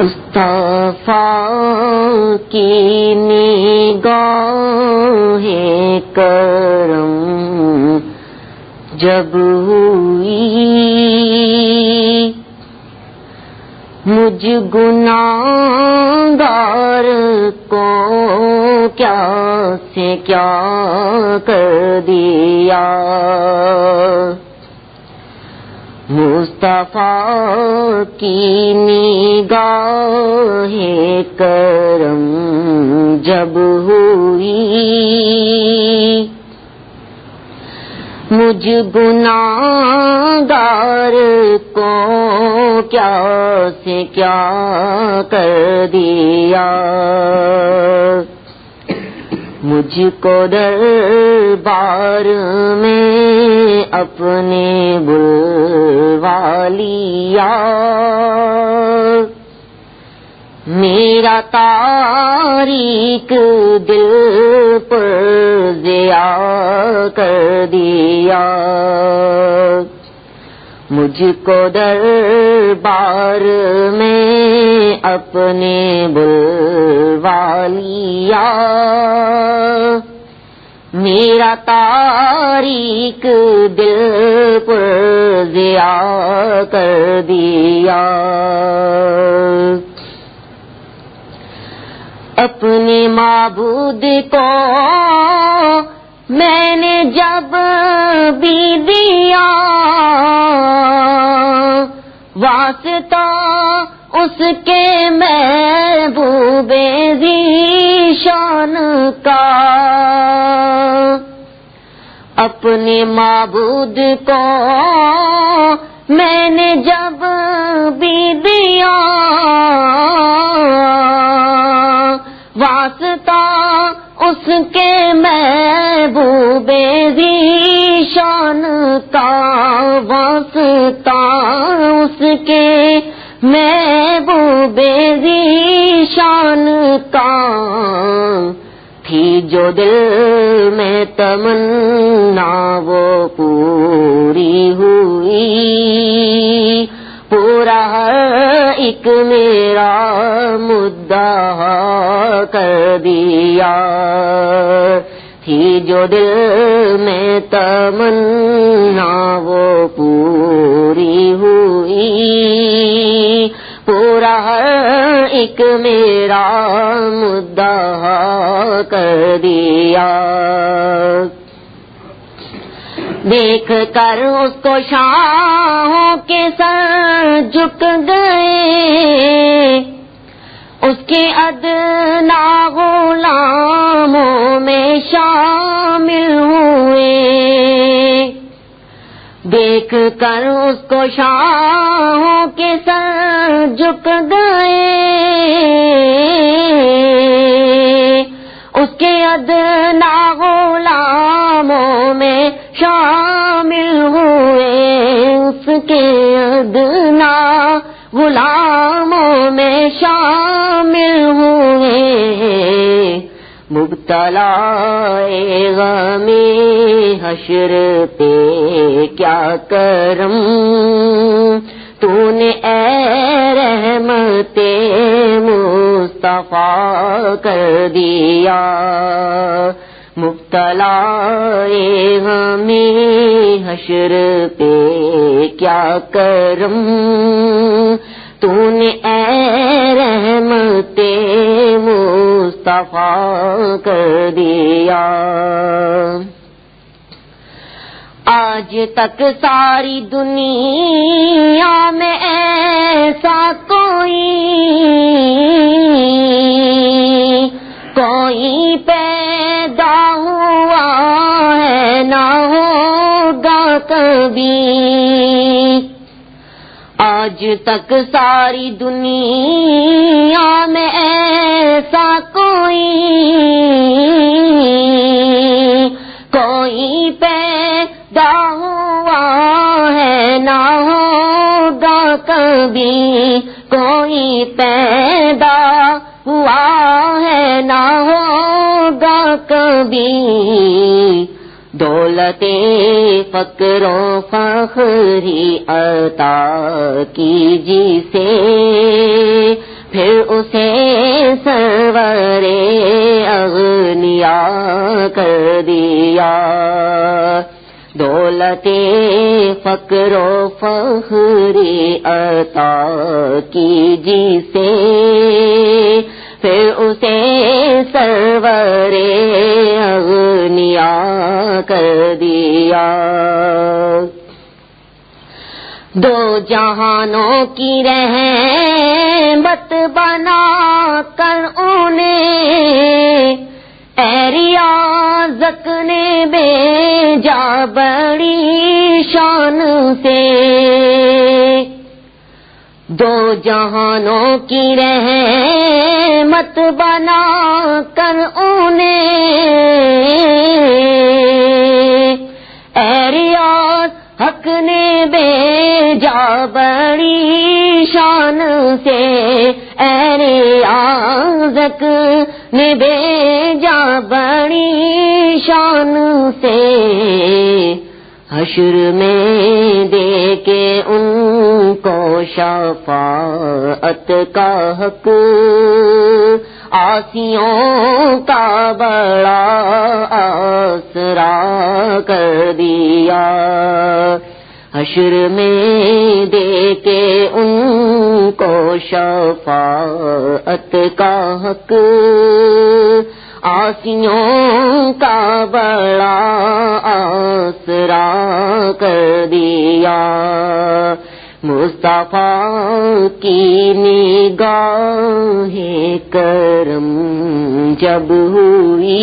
مصطفیٰ کی نگاہ کرم جب ہوئی۔ مجھ گناہگار کو کیا سے کیا کر دیا؟ مصطفیٰ کی نگاہ کرم جب ہوئی۔ مجھ گناہگار کو کیا سے کیا کر دیا؟ مجھ کو دربار میں اپنے بلوا لیا۔ میرا تاریخ دل پر دیا کر دیا۔ مجھ کو دربار میں اپنے بلوا لیا۔ میرا تاریخ دل پر دیا کر دیا۔ اپنے معبود کو میں نے جب بھی دیا، واسطہ اس کے محبوب شان کا۔ اپنے معبود کو میں نے جب بھی دیا، واسطہ اس کے محبوب شان کا واسطہ اس کے محبوب شان کا تھی جو دل میں تمنا، وہ پوری ہوئی۔ پورا ایک میرا مدعا کر دیا۔ تھی جو دل میں تمنا، وہ پوری ہوئی۔ پورا ایک میرا مدعا کر دیا۔ دیکھ کر اس کو شاہوں کے سر جھک گئے۔ اس کے ادنا غلاموں میں شامل ہوئے۔ دیکھ کر اس کو شاہوں کے سر جھک گئے۔ اس کے ادنا غلاموں میں شامل ہوئے۔ اس کے ادنا غلاموں میں شامل مبتلا غم حشر پہ کیا کرم؟ تو نے اے رحمت مصطفیٰ کر دیا۔ مبتلا ہمیں حشر پہ کیا کرم؟ تو نے اے رحمت مصطفیٰ کر دیا۔ آج تک ساری دنیا میں ایسا کوئی کوئی پیدا ہوا ہے، نہ ہوگا کبھی۔ آج تک ساری دنیا میں ایسا کوئی کوئی پیدا ہوا ہے نہ ہوگا کبھی، کوئی پیدا ہوا ہے نہ ہوگا کبھی۔ دولت فکروں فخری عطا کی جی سے اسے سرورے اغنیا کر دیا۔ دولت فکر و فخری عطا کی جی سے دو جہانوں کی رہ بنا کر انہیں ریاضک نے بے جا بڑی شان سے۔ دو جہانوں کی رہ مت بنا کر انہیں حق نے بے جا بڑی شان سے ارے آزک نے بے جا بڑی شان سے حشر میں دے کے ان کو شفاعت کا حق آسیوں کا بڑا آسرا کر دیا۔ حشر میں دے کے ان کو شفاعت کا حق۔ آسیوں کا بڑا آسرا کر دیا۔ مصطفیٰ کی نگاہ کرم جب ہوئی،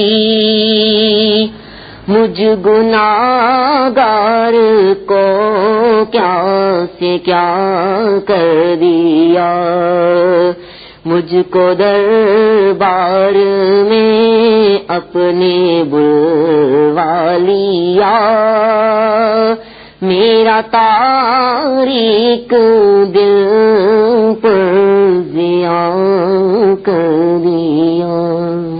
مجھ گناگار کو کیا سے کیا کر دیا؟ مجھ کو دربار میں اپنے بلوا لیا۔ میرا تاریک دل پر کر دیا۔